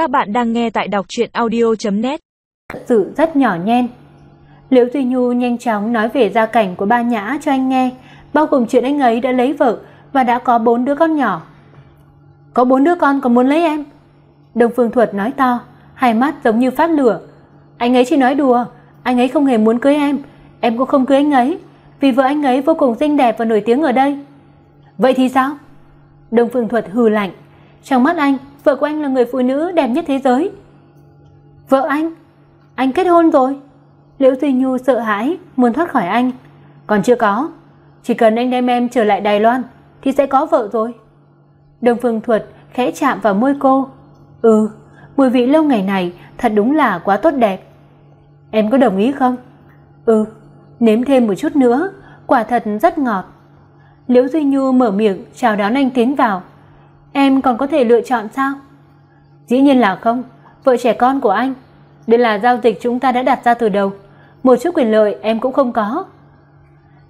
Các bạn đang nghe tại đọc truyện audio.net Sự rất nhỏ nhen. Liễu Duy Nhu nhanh chóng nói về gia cảnh của ba nhã cho anh nghe, bao gồm chuyện anh ấy đã lấy vợ và đã có bốn đứa con nhỏ. Có bốn đứa con còn muốn lấy em? Đồng Phương Thuật nói to, hai mắt giống như phát lửa. Anh ấy chỉ nói đùa, anh ấy không hề muốn cưới em, em cũng không cưới anh ấy, vì vợ anh ấy vô cùng xinh đẹp và nổi tiếng ở đây. Vậy thì sao? Đồng Phương Thuật hừ lạnh, trong mắt anh, vợ của anh là người phụ nữ đẹp nhất thế giới. Vợ anh? Anh kết hôn rồi? Liễu Duy Nhu sợ hãi, muốn thoát khỏi anh. Còn chưa có, chỉ cần anh đem em trở lại Đài Loan thì sẽ có vợ rồi. Đồng Phương Thuật khẽ chạm vào môi cô. Ừ, mùi vị lâu ngày này thật đúng là quá tốt đẹp. Em có đồng ý không? Ừ, nếm thêm một chút nữa, quả thật rất ngọt. Liễu Duy Nhu mở miệng chào đón anh tiến vào. Em còn có thể lựa chọn sao? Dĩ nhiên là không, vợ trẻ con của anh. Đây là giao dịch chúng ta đã đặt ra từ đầu, một chút quyền lợi em cũng không có.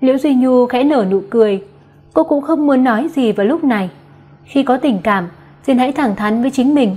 Liễu Duy Nhu khẽ nở nụ cười, cô cũng không muốn nói gì vào lúc này. Khi có tình cảm, xin hãy thẳng thắn với chính mình,